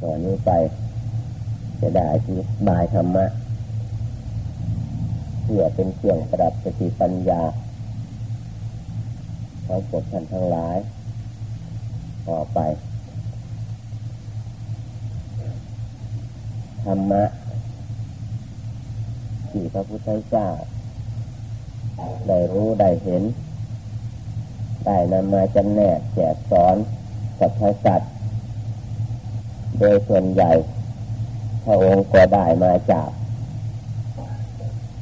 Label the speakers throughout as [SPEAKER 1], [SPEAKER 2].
[SPEAKER 1] ต่อนนี้ไป จะได้อธิบายธรรมะเพื่อเป็นเครื่องประดับสติปัญญาของกฎท่านทั้งหลาย ต่อไปธรรมะที่พระพุทธเจ้า ได้รู้ได้เห็น ได้นำมาจำแนกแจกสอนสัตว์สัตว์ โดยส่วนใหญ่พระองค์ก็ได้มาจาก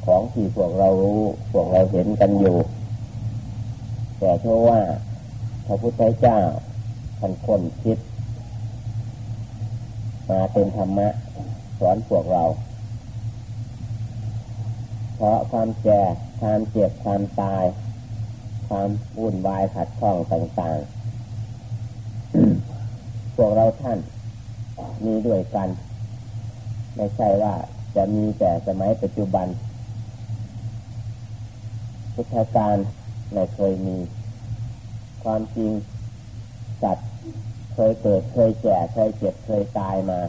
[SPEAKER 1] ของที่พวกเรารู้พวกเราเห็นกันอยู่ แต่เพราะว่าพระพุทธเจ้าท่านคนคิด มาเป็นธรรมะ สอนพวกเรา เพราะความแก่ความเจ็บความตาย ความวุ่นวายขัดข้องต่างๆ พวกเราท่าน มีด้วยกัน ไม่ใช่ว่าจะมีแต่สมัยปัจจุบัน พุทธการไม่เคยมี ความจริงสัตว์เคยเกิดเคยแก่เคยเจ็บเคยตายมา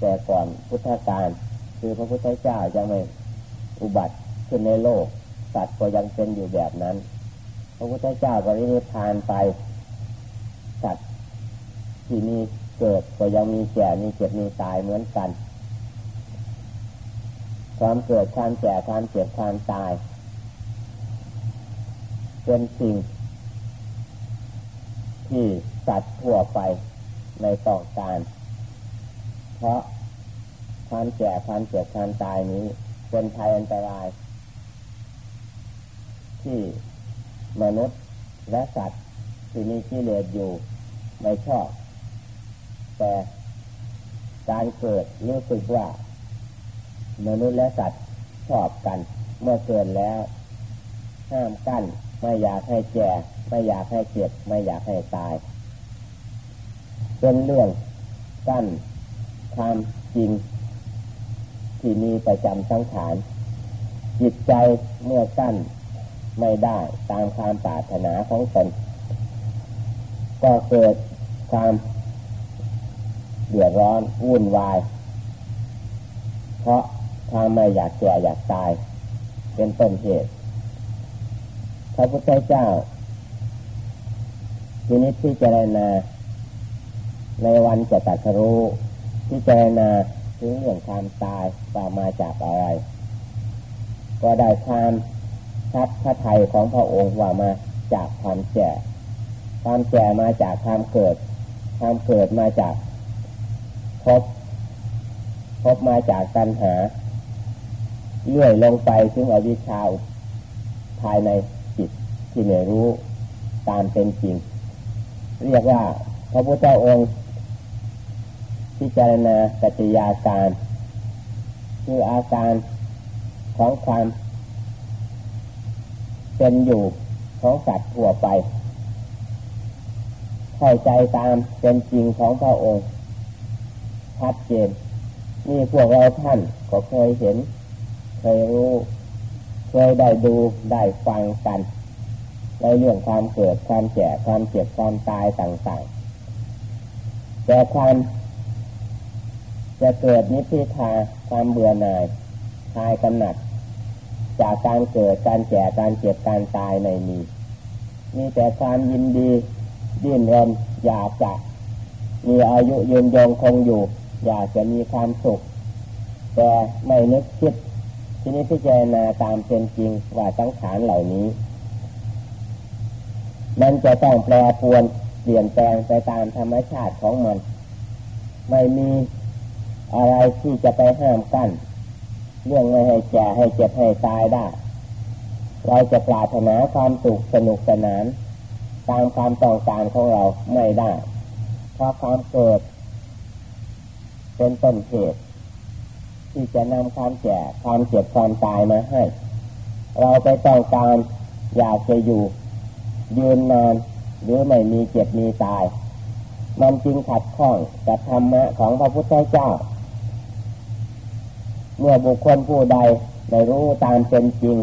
[SPEAKER 1] แต่ก่อนพุทธการคือพระพุทธเจ้ายังไม่อุบัติขึ้นในโลก สัตว์ก็ยังเป็นอยู่แบบนั้น พระพุทธเจ้าก็ได้ทานไป สัตว์ที่มี เกิดก็ยังมีแก่มีเจ็บมีตายเหมือนกัน ความเกิดความแก่ความเจ็บความตาย เป็นสิ่ง ที่สัตว์ทั่วไปในต้องการ เพราะความแก่ความเจ็บความตายนี้ เป็นภัยอันตราย ที่มนุษย์และสัตว์ที่มีกิเลสอยู่ไม่ชอบ แต่การเกิดรู้สึกว่ามนุษย์และสัตว์ชอบกัน เมื่อเกิดแล้ว ห้ามกั้นไม่อยากให้แก่ไม่อยากให้เจ็บไม่อยากให้ตาย เป็นเรื่องกั้นความจริง ที่มีประจำสังขารจิตใจเมื่อกั้นไม่ได้ตามความปรารถนาของตนก็เกิดความ เดือดร้อนวุ่นวาย เพราะถ้าไม่อยากแก่อยากตาย เป็นต้นเหตุพระพุทธเจ้า ทีนี้ที่เจรณาในวันจะตัดรู้ที่เจรณาถึงเรื่องความตายว่ามาจากอะไร ก็ได้ความชัดพระไทยของพระองค์ว่ามาจากความแก่ความแก่มาจากความเกิด ความเกิดมาจาก พบ พบมาจากตัณหาเลื่อยลงไปถึงอวิชชาภายในจิตที่ไม่รู้ตามเป็นจริง เรียกว่าพระพุทธองค์พิจารณาปฏิยาการคืออาการของความเป็นอยู่ของสัตว์ทั่วไป เข้าใจตามเป็นจริงของพระองค์ ชัดเจนนี่พวกเราท่านก็เคยเห็น เคยรู้ เคยได้ดูได้ฟังกันในเรื่องความเกิดความแก่ความเจ็บความตายต่างๆ แต่ความจะเกิดนิพพิทาความเบื่อหน่ายคลายกำหนัด จากการเกิดการแก่การเจ็บการตายในมีมีแต่ความยินดีดิ้นรนอยากจะมีอายุยืนยงคงอยู่ อยากจะมีความสุข แต่ไม่นึกคิดที่นี้พิจารณาตามเป็นจริงว่าสังขารเหล่านี้ มันจะต้องแปรปรวนเปลี่ยนแปลงไปตามธรรมชาติของมัน ไม่มีอะไรที่จะไปห้ามกั้นเรื่องไม่ให้แก่ให้เจ็บให้ตายได้ เราจะปรารถนาความสุขสนุกสนาน ตามความต้องการของเราไม่ได้ เพราะความเกิด เป็นต้นเหตุที่จะนำความแก่ความเจ็บความตายมาให้ เราไปต้องการอยากจะอยู่ ยืนนานหรือไม่มีเจ็บมีตาย มันจึงขัดข้องกับธรรมะของพระพุทธเจ้า เมื่อบุคคลผู้ใดได้รู้ตามเป็นจริง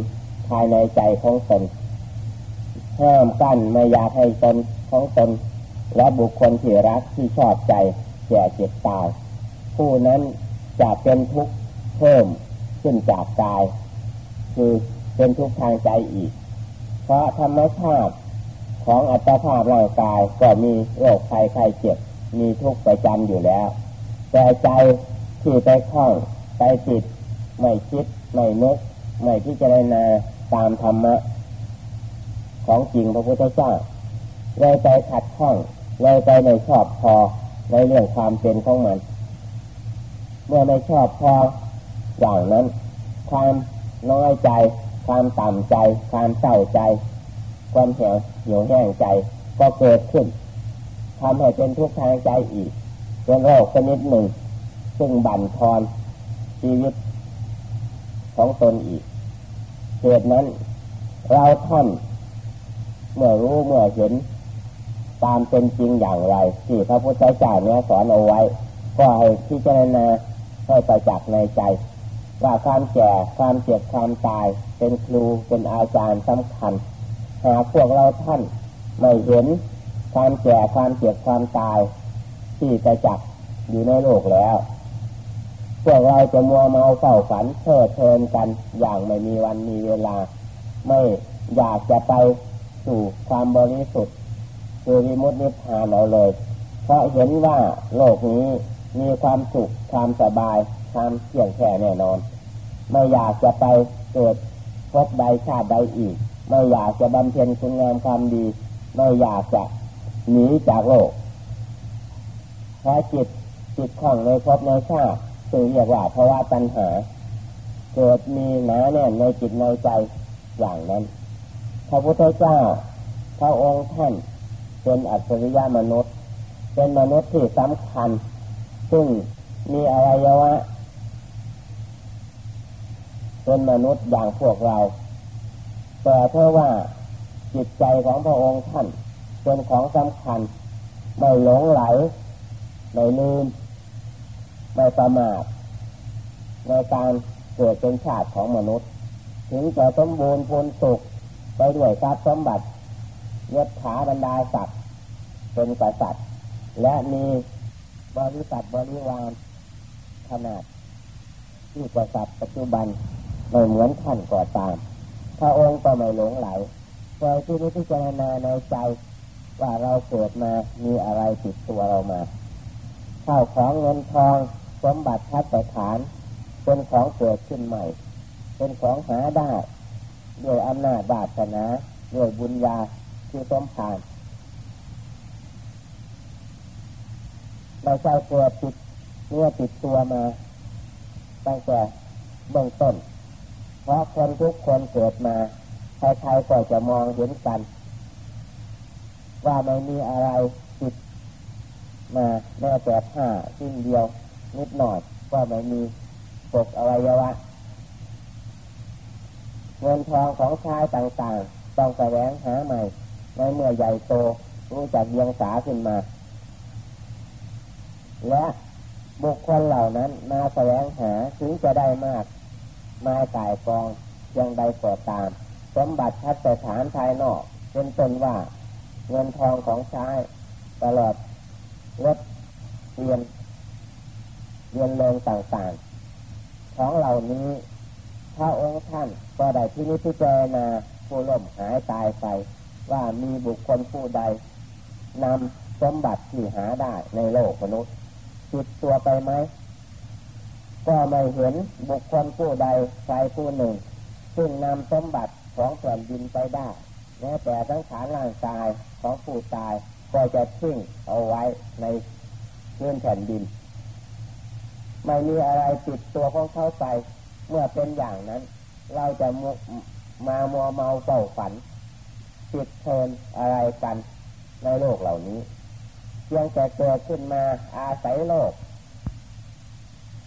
[SPEAKER 1] ภายในใจของตนห้ามกั้นไม่อยากให้ตนของตนและบุคคลที่รักที่ชอบใจแก่เจ็บตาย ผู้นั้นจะเป็นทุกข์เพิ่มขึ้นจากกาย คือเป็นทุกข์ทางใจอีก เพราะธรรมชาติของอัตภาพร่างกายก็มีโรคภัยไข้เจ็บ มีทุกข์ประจำอยู่แล้ว แต่ใจที่ไปคล้องไปติดไม่คิดไม่นึกไม่พิจารณาตามธรรมะ ของจริงพระพุทธเจ้าเลยไปขัดข้องเลยไปในชอบพอในเรื่องความเป็นของมัน เมื่อไม่ชอบพออย่างนั้น ความน้อยใจ ความต่ำใจ ความเศร้าใจ ความเหี่ยวเหี่ยวแห้งใจก็เกิดขึ้นทำให้เป็นทุกข์ทางใจอีกเป็นโรคชนิดหนึ่ง ซึ่งบั่นทอนชีวิตของตนอีกเหตุนั้น เราท่านเมื่อรู้เมื่อเห็น ตามเป็นจริงอย่างไร ที่พระพุทธเจ้าเนี่ยสอนเอาไว้ ก็ให้พิจารณา ให้ประจักษ์ในใจ ว่าความแก่ความเจ็บความตาย เป็นครูเป็นอาจารย์สำคัญหากพวกเราท่านไม่เห็นความแก่ความเจ็บความตาย ที่ประจักษ์อยู่ในโลกแล้ว พวกเราจะมัวเมาเฝ้าฝันเพิดเพลินกันอย่างไม่มีวันมีเวลา ไม่อยากจะไปสู่ความบริสุทธิ์คือวิมุตตินิพพานเอาเลย เพราะเห็นว่าโลกนี้ มีความสุขความสบายความเที่ยงแค่แน่นอน ไม่อยากจะไปเกิดพบใดชาติใดอีก ไม่อยากจะบำเพ็ญคุณงามความดี ไม่อยากจะหนีจากโลกเพราะจิตจิตของในพบในชาติคือเรียกว่าภาวะตัณหา เกิดมีหนาแน่นในจิตในใจอย่างนั้น พระพุทธเจ้า พระองค์ท่านเป็นอัจฉริยะมนุษย์ เป็นมนุษย์ที่สำคัญ ซึ่งมีอวัยวะเป็นมนุษย์อย่างพวกเรา แต่เพราะว่าจิตใจของพระองค์ท่านเป็นของสำคัญ ไม่หลงไหล ไม่ลืม ไม่ประมาทในการเกิดเป็นชาติของมนุษย์ ถึงจะสมบูรณ์พูนสุขไปด้วยทรัพย์สมบัติยศถาบรรดาศักดิ์เป็นกษัตริย์และมี บริษัทบริวารขนาดที่กษัตริย์ปัจจุบันไม่เหมือนท่านก่อตาม พระองค์ก็ไม่หลงไหลคอยที่นี้ที่เจรณาในใจ ว่าเราเกิดมามีอะไรติดตัวเรามาข้าวของเงินทองสมบัติพัฒฐาน เป็นของเกิดขึ้นใหม่ เป็นของหาได้ ด้วยอำนาจบาสนาด้วยบุญญาคือสมผาน เราใช้ตัวติดเนื้อติดตัวมาตั้งแต่เบื้องต้น เพราะคนทุกคนเกิดมาใครๆก็จะมองเห็นกัน ว่าไม่มีอะไรติดมาแม้แต่ผ้าชิ้นเดียว นิดหน่อยก็ไม่มีปกอวัยวะเงินทองของชายต่างๆ ต้องแสวงหาใหม่ในเมื่อใหญ่โตรู้จักเยียงสาขึ้นมา และบุคคลเหล่านั้นมาแสวงหาถึงจะได้มากมาต่ายกองยังใดก็ตาม สมบัติพัฒฐานภายนอกเป็นต้นว่าเงินทองของชายตลอดรถเรียนเรียนเริงต่างๆ ของเหล่านี้พระองค์ท่านก็ได้ที่นิพพานาผู้ล่มหายตายไป ว่ามีบุคคลผู้ใดนำสมบัติที่หาได้ในโลกมนุษย์ ติดตัวไปไหมก็ไม่เห็นบุคคลผู้ใดใครผู้หนึ่ง ซึ่งนำสมบัติของแผ่นดินไปได้แม้แต่ทั้งขานร่างกายของผู้ตายก็จะทิ้งเอาไว้ในพื้นแผ่นดิน ไม่มีอะไรติดตัวของเขาไป เมื่อเป็นอย่างนั้น เราจะมามัวเมาเฝ้าฝันติดเทินอะไรกันในโลกเหล่านี้ พียงแต่เกิดขึ้นมาอาศัยโลก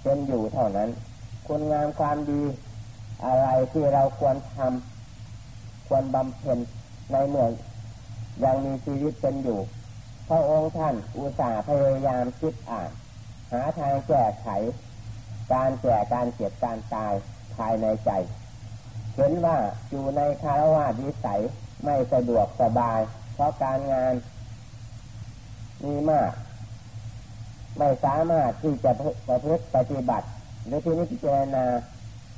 [SPEAKER 1] เป็นอยู่เท่านั้น คุณงามความดี อะไรที่เราควรทำควรบำเพ็ญในเมื่อยังมีชีวิตเป็นอยู่พระองค์ท่านอุตส่าห์พยายามคิดอ่าน หาทางแก้ไข การแก่การเจ็บการตายภายในใจ เห็นว่าอยู่ในคารวะวิสัยไม่สะดวกสบาย เพราะการงาน มีมาก ไม่สามารถที่จะประพฤติปฏิบัติ หรือที่นี้พิจารณา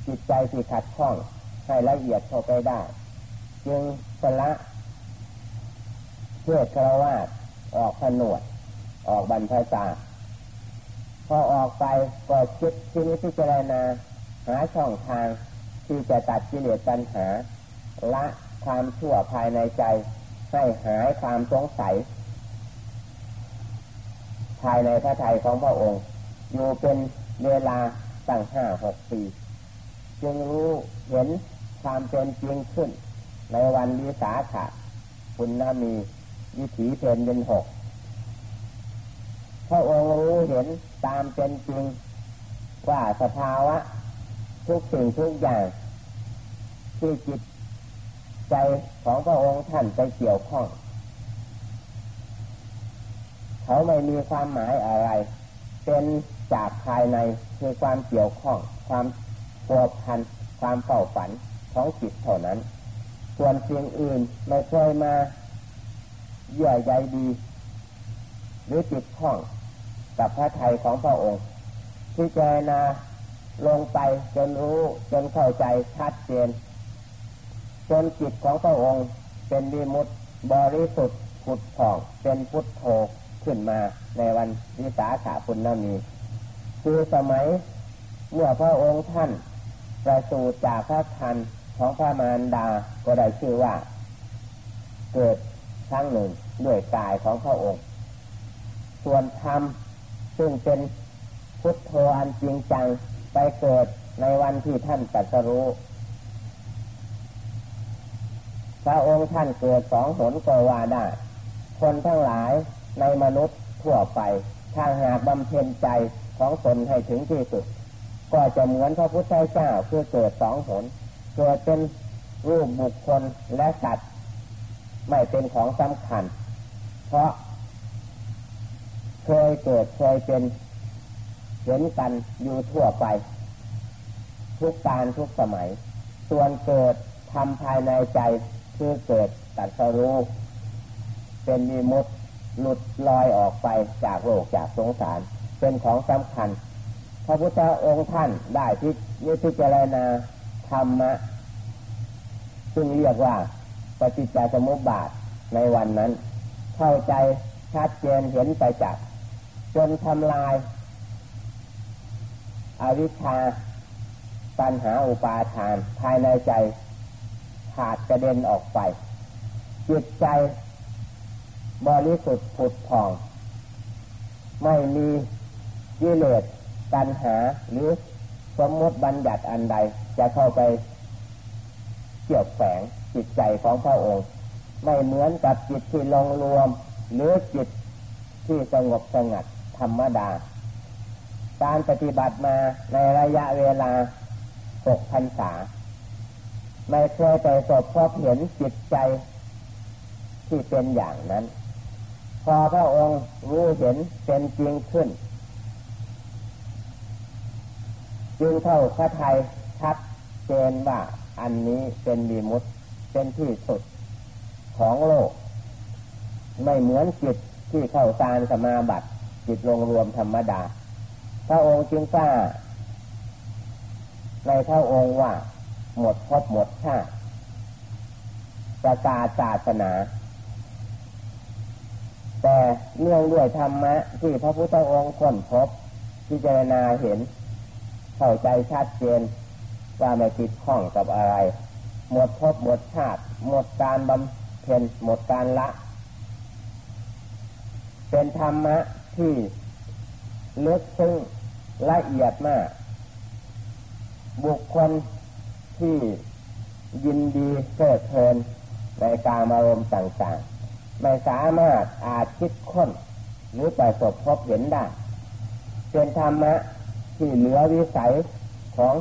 [SPEAKER 1] จิตใจที่ขัดข้องให้ละเอียดเข้าไปได้ จึงสละเพื่อคารวะออกผนวด ออกบรรพชาพอออกไปก็คิดที่นี้พิจารณาหาช่องทางที่จะตัดกิเลสปัญหา ละความชั่วภายในใจ ให้หายความสงสัย ภายในพระทัยของพระองค์ อยู่เป็นเวลาตั้งห้าหกปี จึงรู้เห็นความเป็นจริงขึ้น ในวันวิสาขะคุณนามีวิถีเพนเป็นหกพระองค์รู้เห็นตามเป็นจริงว่าสภาวะ ทุกสิ่งทุกอย่างที่จิตใจของพระองค์ท่านไปเกี่ยวข้อง เขาไม่มีความหมายอะไร เป็นจากภายในคือความเกี่ยวข้อง ความปวพัน ความเฝ้าฝันของจิตเท่านั้น ส่วนสิ่งอื่นไม่เคยมาเยื่อใยดี หรือจิตข้องกับพระไทยของพระองค์ที่เจนาลงไปจนรู้จนเข้าใจชัดเจนจนจิตของพระองค์เป็นวิมุตติบริสุทธิ์ผุดผ่องเป็นพุทโธ ขึ้นมาในวันวิสาขาปุณณมีคือสมัยเมื่อพระองค์ท่านประสูติจากพระทันของพระมารดาก็ได้ชื่อว่า เกิดครั้งหนึ่งด้วยกายของพระองค์ ส่วนธรรมซึ่งเป็นพุทโธอันจริงจังไปเกิดในวันที่ท่านตรัสรู้พระองค์ท่านเกิดสองหนก็ว่าได้ คนทั้งหลาย ในมนุษย์ทั่วไปถ้าหากบำเพ็ญใจของตนให้ถึงที่สุด ก็จะเหมือนพระพุทธเจ้าคือเกิดสองหนเกิดเป็นรูปบุคคลและสัตว์ไม่เป็นของสำคัญ เพราะเคยเกิดเคยเป็นเห็นกันอยู่ทั่วไป ทุกการทุกสมัย ส่วนเกิดทำภายในใจคือเกิดตัดสรู้เป็นมีมุด หลุดลอยออกไปจากโลกจากสงสาร เป็นของสำคัญ พระพุทธองค์ท่านได้ที่นิพจารณาธรรมะ ซึ่งเรียกว่าปฏิจจสมุปบาทในวันนั้น เข้าใจชัดเจนเห็นไปจากจนทำลายอาวิชชาปัญหาอุปาทาน ภายในใจขาดกระเด็นออกไป จิตใจ บริสุทธิ์ผุดผ่อง ไม่มีกิเลสตัณหาหรือสมมติบัญญัติอันใด จะเข้าไปเกี่ยวแฝงจิตใจของพระองค์ ไม่เหมือนกับจิตที่ลงรวม หรือจิตที่สงบสงัดธรรมดา การปฏิบัติมาในระยะเวลาหกพันษา ไม่เคยไปสบพบเห็นจิตใจที่เป็นอย่างนั้น พอพระองค์รู้เห็นเป็นจริงขึ้น จึงเข้าพระไทยชัดเจนว่าอันนี้เป็นดีมุตเป็นที่สุดของโลก ไม่เหมือนจิตที่เข้าตานสมาบัติจิตลงรวมธรรมดา พระองค์จึงกล้าในพระองค์ว่าหมดพบหมดชาติประกาศศาสนา แต่เนื่องด้วยธรรมะ ที่พระพุทธองค์ค้นพบพิจารณาเห็น เข้าใจชัดเจนว่าไม่ติดข้องกับอะไร หมดพบหมดชาติหมดการบำเพ็ญหมดการละ เป็นธรรมะที่ลึกซึ้งละเอียดมาก บุคคลที่ยินดีเพลิดเพลินในการอารมณ์ต่างๆ ไม่สามารถอาจคิดค้น หรือประสบพบเห็นได้ เป็นธรรมะที่เหลือวิสัยของ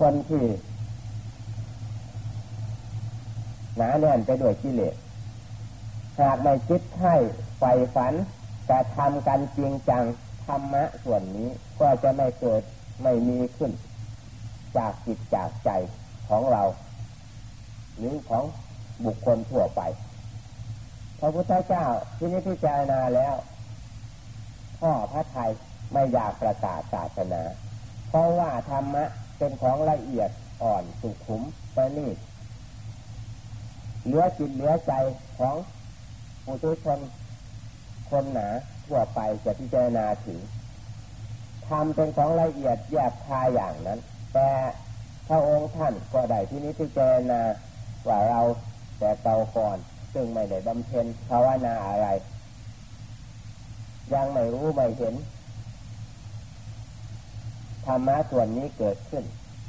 [SPEAKER 1] คนที่หนาแน่นไปด้วยกิเลสหากไม่คิดไข้ไฟฝัน แต่ทำกันจริงจังธรรมะส่วนนี้ก็จะไม่เกิดไม่มีขึ้น จากจิตจากใจของเรา หรือของบุคคลทั่วไป พระพุทธเจ้าที่นี้พิจารณาแล้วพ่อพระไทยไม่อยากประกาศศาสนา เพราะว่าธรรมะเป็นของละเอียดอ่อนสุขุมประณีตเหลือจิตเหลือใจของปุถุชนคนหนาทั่วไปจะพิจารณาถึงทำเป็นของละเอียดแยบคายอย่างนั้น แต่พระองค์ท่านก็ได้ที่นี้พิจารณาว่าเราแต่เก่าก่อน ซึ่งไม่ได้บำเพ็ญภาวนาอะไร ยังไม่รู้ไม่เห็นธรรมะส่วนนี้เกิดขึ้น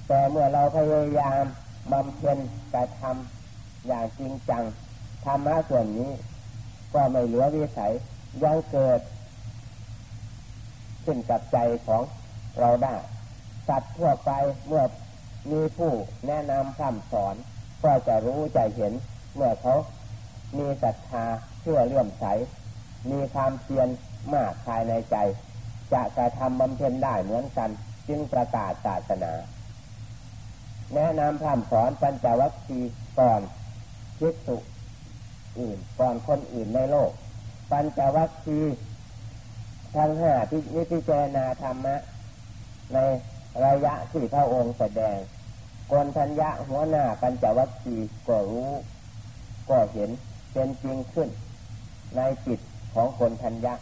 [SPEAKER 1] แต่เมื่อเราพยายามบำเพ็ญกระทำอย่างจริงจังธรรมะส่วนนี้ ก็ไม่เหลือวิสัยยังเกิด ขึ้นกับใจของเราได้สัตว์ทั่วไปเมื่อมีผู้แนะนำคำสอน ก็จะรู้จะเห็น เมื่อเขา มีศรัทธาเชื่อเลื่อมใส มีความเพียรมากภายในใจ จะกระทำบำเพ็ญได้เหมือนกัน จึงประกาศศาสนา แนะนำคำสอนปัญจวัคคีย์ก่อนคิดสุอื่นก่อนคนอื่นในโลก ปัญจวัคคีย์ทั้งห้าที่นิพจารณาธรรมะ ในระยะที่พระองค์แสดงกนทัญญะหัวหน้าปัญจวัคคีย์ก็รู้ ก็เห็น เป็นจริงขึ้น ในจิตของคนทัญญะ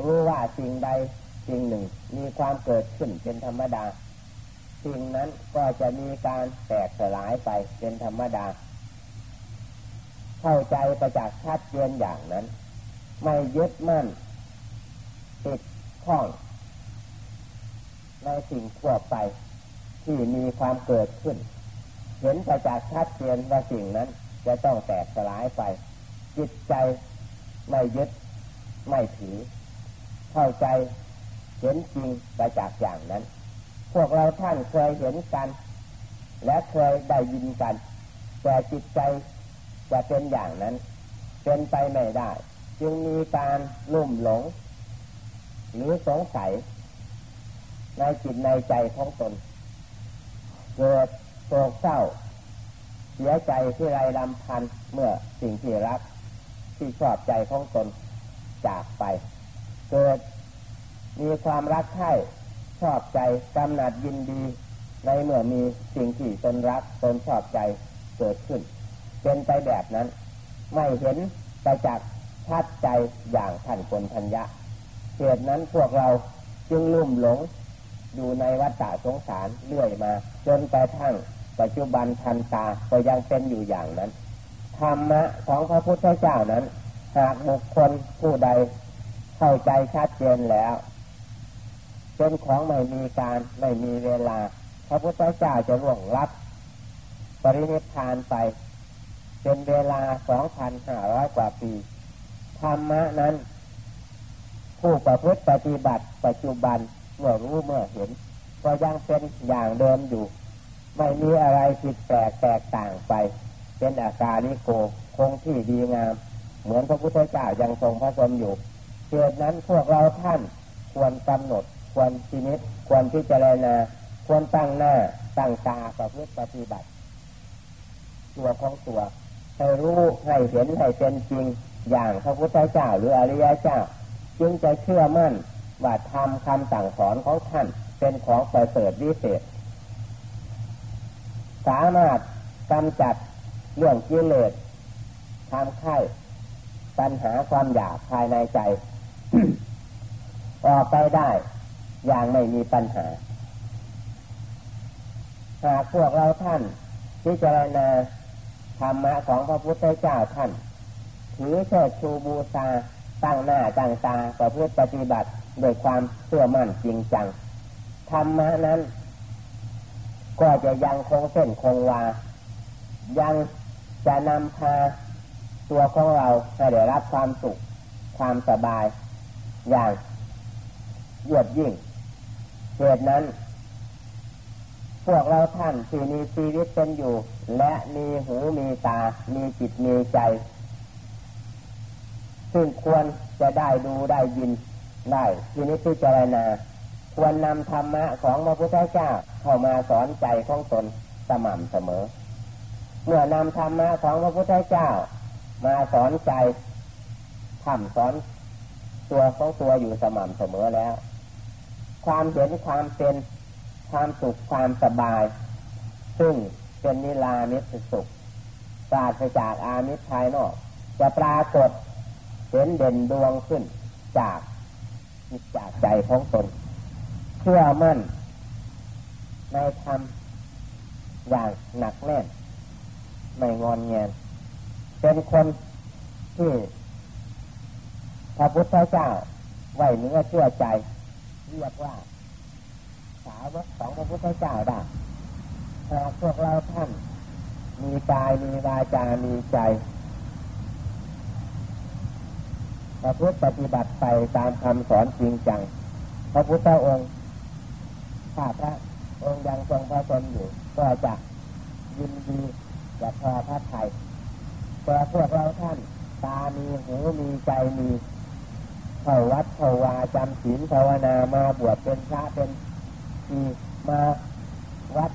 [SPEAKER 1] รู้ว่าสิ่งใดสิ่งหนึ่ง มีความเกิดขึ้นเป็นธรรมดา สิ่งนั้นก็จะมีการแตกสลายไปเป็นธรรมดา เข้าใจประจักษ์ชัดเจนอย่างนั้น ไม่ยึดมั่น ติดข้อง ในสิ่งทั่วไป ที่มีความเกิดขึ้น เห็นประจักษ์ชัดเจนว่าสิ่งนั้นจะต้องแตกสลายไป จิตใจไม่ยึดไม่ถือ เข้าใจเห็นจริงปจักอย่างนั้น พวกเราท่านเคยเห็นกัน และเคยได้ยินกัน แต่จิตใจจะเป็นอย่างนั้น เป็นไปไม่ได้ จึงมีการลุ่มหลง หรือสงสัย ในจิตในใจของตน เกิดโศกเศร้า เสียใจที่ไรลำพันเมื่อสิ่งที่รัก ที่ชอบใจของตนจากไป เกิดมีความรักใคร่ชอบใจกำหนัดยินดี ในเมื่อมีสิ่งที่ตนรักตนชอบใจเกิดขึ้น เป็นไปแบบนั้น ไม่เห็นไปจากชัดใจอย่างท่านคนทัญญะเหตุนั้นพวกเราจึงลุ่มหลงอยู่ในวัฏฏะสงสารเรื่อยมา จนกระทั่งปัจจุบันทันตาก็ยังเป็นอยู่อย่างนั้น ธรรมะของพระพุทธเจ้านั้น หากบุคคลผู้ใดเข้าใจชัดเจนแล้วเป็นของไม่มีการไม่มีเวลา พระพุทธเจ้าจะร่วงรับ ปรินิพพานไป เป็นเวลาสองพันห้าร้อยกว่าปีธรรมะนั้น ผู้ประพฤติปฏิบัติปัจจุบันเมื่อรู้เมื่อเห็น ก็ยังเป็นอย่างเดิมอยู่ ไม่มีอะไรผิดแปลกแตกต่างไป เป็นอาการนิโกคงที่ดีงาม เหมือนพระพุทธเจ้ายังทรงพระชนอยู่เหตุนั้นพวกเราท่านควรกำหนด ควรชีนิดควรพิจารณาควรตั้งหน้าตั้งตาประพฤติปฏิบัติ ตัวของตัวให้รู้ให้เห็นให้เป็นจริงอย่างพระพุทธเจ้าหรืออริยเจ้า จึงจะเชื่อมั่นว่าทำคำสั่งสอนของท่านเป็นของประเสริฐวิเศษ สามารถกำจัด เรื่องกิเลสทำไข่ปัญหาความอยากภายในใจ ออกไปได้ อย่างไม่มีปัญหา หากพวกเราท่านพิจารณาธรรมะของพระพุทธเจ้าท่านถือเชิดชูบูชาตั้งหน้าตั้งตาประพฤติปฏิบัติโดยความเชื่อมั่นจริงจังธรรมะนั้น ก็จะยังคงเส้นคงวายัง จะนำพาตัวของเราให้ได้รับความสุข ความสบาย อย่างยือกยิ่ง เหตุนั้น พวกเราท่านที่มีชีวิตเป็นอยู่ และมีหูมีตา มีจิตมีใจ ซึ่งควรจะได้ดูได้ยินได้ทีนี้พิจารณา ควรนำธรรมะของพระพุทธเจ้าเข้ามาสอนใจของตนสม่ำเสมอ เมื่อนำธรรมะของพระพุทธเจ้า มาสอนใจทำสอนตัวของตัวอยู่สม่ำเสมอแล้ว ความเห็นความเป็นความสุขความสบาย ซึ่งเป็นนิรามิตสุขปราศจากอามิตรภายนอก จะปรากฏเห็นเด่นดวงขึ้นจากจิตจากใจของตนเชื่อมั่นในธรรมอย่างหนักแน่น ไม่งอนเงียนเป็นคนที่พระพุทธเจ้าไหวเนื้อเชื่อใจ เรียกว่า สาวกของพระพุทธเจ้าได้หากพวกเราท่าน มีกายมีวาจา มีใจประพฤติปฏิบัติไปตามคำสอนจริงจัง พระพุทธองค์ข้าพระองค์ยังทรงพระชนอยู่ ก็จะยินดี จะพอพระไทยแต่พวกเราท่าน ตามีหูมีใจมีเข้าวัดเข้าวาจำศีลภาวนามาบวชเป็นพระเป็นทีมาวัด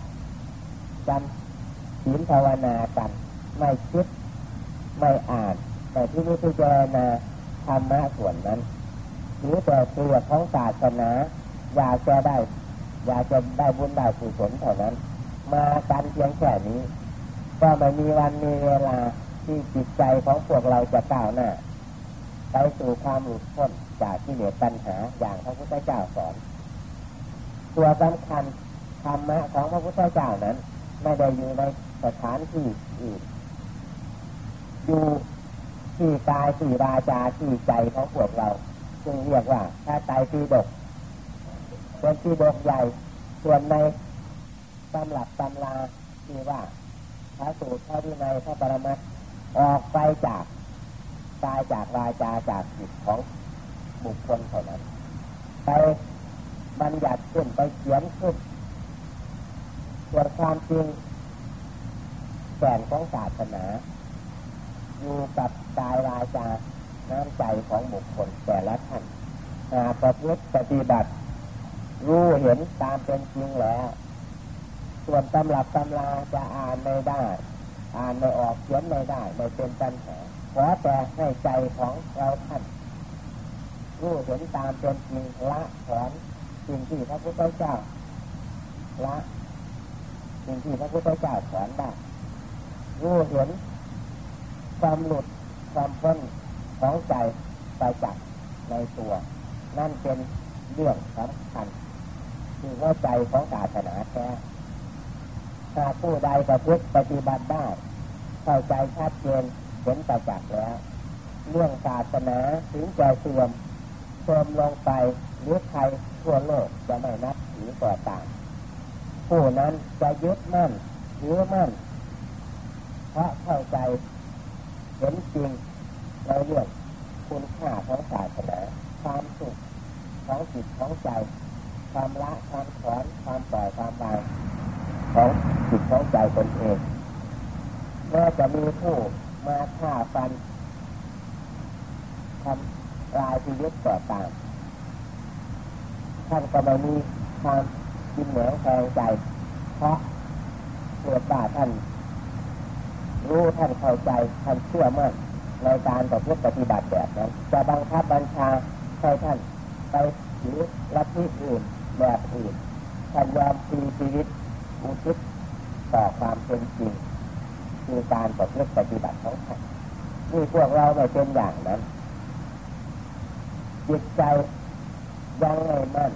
[SPEAKER 1] จำศีลภาวนากัน ไม่คิดไม่อ่าน แต่ที่นี้พิจารณาธรรมะส่วนนั้นหรือแต่ตัวของศาสนาอยากจะได้ อยากจะได้บุญได้กุศลเท่านั้น มากันเพียงแค่นี้ ก็ไม่มีวันมีเวลาที่จิตใจของพวกเราจะก้าวหน้าไปสู่ความหลุดพ้นจากที่เหนือปัญหาอย่างพระพุทธเจ้าสอน ตัวสำคัญธรรมะของพระพุทธเจ้านั้น ไม่ได้อยู่ในสถานที่อื่นอยู่ที่กายที่วาจาที่ใจของพวกเราจึงเรียกว่าถ้าใจปีดกเป็นปีดกใหญ่ ส่วนในตำหลับตำลาที่ว่า พระสูตรพระวินัยพระปรมัตออกไปจากกายจากวาจาจากจิตของบุคคลเท่านั้น ไปบัญญัติขึ้นไปเขียนขึ้นส่วนความจริงแก่นของศาสนา อยู่กับกายวาจาน้ำใจของบุคคลแต่ละท่านหากประพฤติปฏิบัติ รู้เห็นตามเป็นจริงแล้ว ส่วนตำรับตำราจะอ่านไม่ได้ อ่านไม่ออกเขียนไม่ได้ไม่เป็นปัญหาขอแต่ให้ใจของเราท่านรู้เห็นตามเป็นจริงละถอนสิ่งที่พระพุทธเจ้าละสิ่งที่พระพุทธเจ้าสอนได้รู้เห็นความหลุดความพ้นของใจไปจากในตัว นั่นเป็นเรื่องสำคัญคือว่าใจของศาสนาแท้ ถ้าผู้ใดประพฤติปฏิบัติได้เข้าใจชัดเจนเห็นประจักษ์แล้ว เรื่องศาสนาถึงจะเสื่อมเสื่อมลงไปหรือใครทั่วโลกจะไม่นับถือก่อต่ามผู้นั้นจะยึดมั่นถือมั่นเพราะเข้าใจเห็นจริงในเรื่องคุณค่าของศาสนาความสุขของจิตของใจ ความละความถอนความปล่อยความวาง ของจิตของใจตนเองแม้จะมีผู้มาฆ่าฟันทำลายชีวิตต่อตามท่านก็ไม่มีความกินเหนียวแทงใจ เพราะเกิดว่าท่านรู้ท่านเข้าใจท่านเชื่อมั่นในการต่อพฤติปฏิบัติแบบนั้นจะบังคับบัญชาให้ท่านไปถือลัทธิอื่นแบบอื่นท่านยอมตีชีวิต อุทิศต่อความเป็นจริงคือการต่อพฤติปฏิบัติของท่านนี่พวกเราไม่เป็นอย่างนั้นจิตใจยังไม่มั่น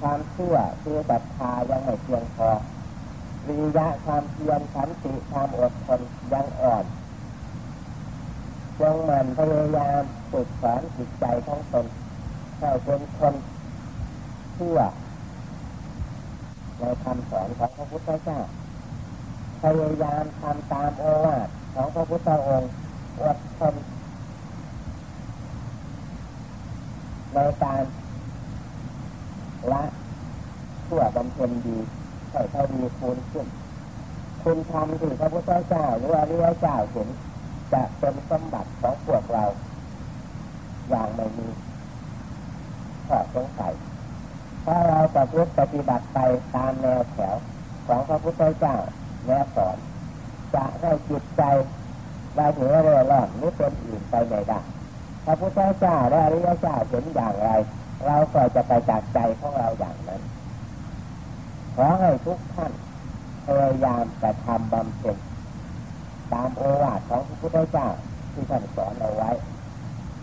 [SPEAKER 1] ความเชื่อคือศรัทธายังไม่เพียงพอวิริยะความเพียรขันติความอดทนยังอ่อนจงมันพยายามฝึกสอนจิตใจของตนให้เป็นคนเชื่อ ในคำสอนของพระพุทธเจ้าพยายามทำตามโอวาทของพระพุทธองค์อดทนในการละชั่วบำเพ็ญดีให้เท่าดีคูณขึ้น คุณทำที่พระพุทธเจ้าหรือว่ารียเจ้าเห็นจะเป็นสมบัติขงพวกเรา อย่างไม่มีข้อสงสัยถ้าเรา ประพฤติปฏิบัติไปตามแนวแถวของพระพุทธเจ้าแนวสอนจะให้จิตใจได้เหนือเร่ร่อนหรือเป็นอื่นไปไม่ได้พระพุทธเจ้าและอริยเจ้าเห็นอย่างไร เราก็จะไปจากใจของเราอย่างนั้นขอให้ทุกท่านพยายามแต่ทำบำเพ็ญตามโอวาทของพระพุทธเจ้าที่ท่านสอนเอาไว้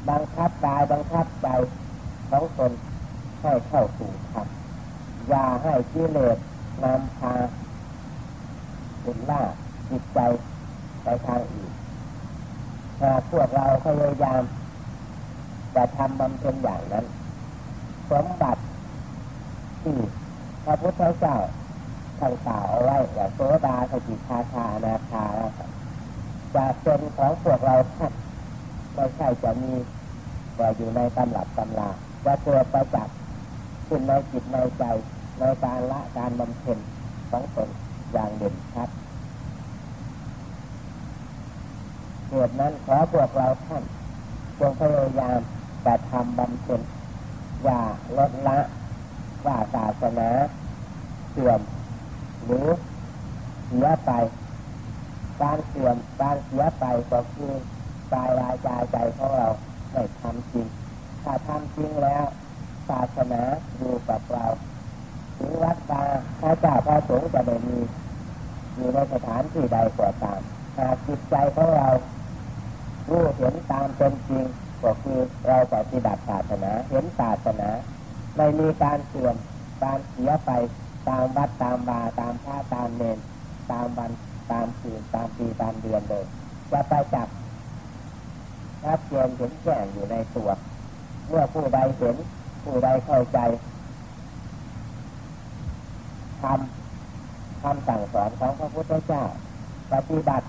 [SPEAKER 1] บังคับกายบังคับใจของตนให้เข้าสู่ธรรม อย่าให้กิเลสนำพาสุนล่าจิตใจไปทางอื่นหากพวกเราพยายามจะทำบำเพ็ญอย่างนั้นสมบัติที่พระพุทธเจ้าท่านกล่าวเอาไว้อย่าโสดาสกิทาคานาคาจะเป็นของพวกเราท่านไม่ใช่จะมีแต่อยู่ในตำรับตำราจะเกิดประจักษ์ขึ้นในจิตในใจ ในการละการบำเพ็ญของตนอย่างเด่นชัดเหตุนั้นขอพวกเราท่านจงพยายามแต่ทำบำเพ็ญอย่าลดละว่าศาสนาเสื่อมหรือเสียไป การเสื่อมการเสียไปก็คือกายวาจาใจของเราไม่ทำจริง ถ้าทำจริงแล้วศาสนาอยู่กับเรา ถึงวัดตาพระเจ้าพระสงฆ์จะได้มีอยู่ในสถานที่ใดก็ตามหากจิตใจของเรารู้เห็นตามเป็นจริงก็คือเราปฏิบัติศาสนาเห็นศาสนาไม่มีการเสื่อมการเสียไปตามวัดตามบาตามพระตามเนรตามวันตามคืนตามปีตามเดือนเลยจะไปจับชัดเจนเห็นแจ้งอยู่ในตัว เมื่อผู้ใดเห็นผู้ใดเข้าใจ ทำคำสั่งสอนของพระพุทธเจ้า ปฏิบัติ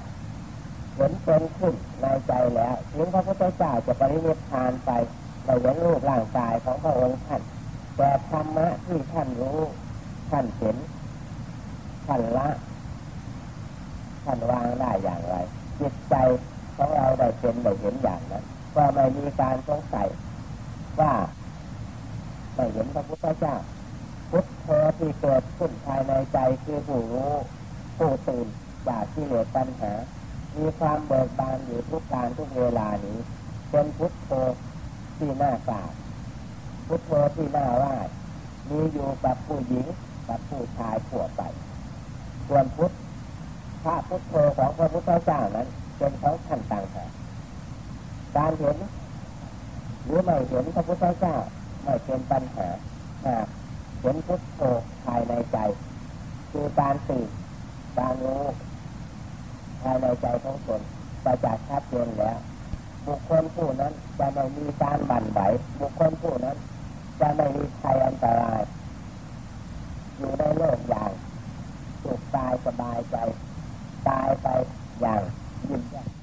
[SPEAKER 1] เห็นเป็นขึ้นในใจแล้วถึงพระพุทธเจ้าจะปรินิพพานไปเราเห็นรูปร่างกายของพระองค์ท่านแต่ธรรมะที่ท่านรู้ท่านเห็นท่านละท่านวางได้อย่างไร จิตใจของเราได้เป็นได้เห็นอย่างนั้นก็ไม่มีการสงสัยว่าไม่เห็นพระพุทธเจ้าพุทโธ ที่เกิดขึ้นภายในใจคือผู้รู้ผู้ตื่นจากที่เหลือปัญหา มีความเบิกบานอยู่ทุกการทุกเวลานี้เป็นพุทโธที่น่ากราบพุทโธที่น่าไหว้มีอยู่กับผู้หญิงกับผู้ชายผัวไปส่วนพุทธพระพุทโธของพระพุทธเจ้านั้นเป็นของท่านต่างหากการเห็นหรือไม่เห็นพระพุทธเจ้าไม่เป็นปัญหาหาก เห็นพุทโธภายในใจคือการตื่นการรู้ภายในใจของตนประจักษ์ชัดเจนแล้ว บุคคลผู้นั้นจะไม่มีการบั่นไหวบุคคลผู้นั้นจะไม่มีภัยอันตรายอยู่ในโลกอย่างสุขตายสบายใจตายไปอย่างยิ้มแย้ม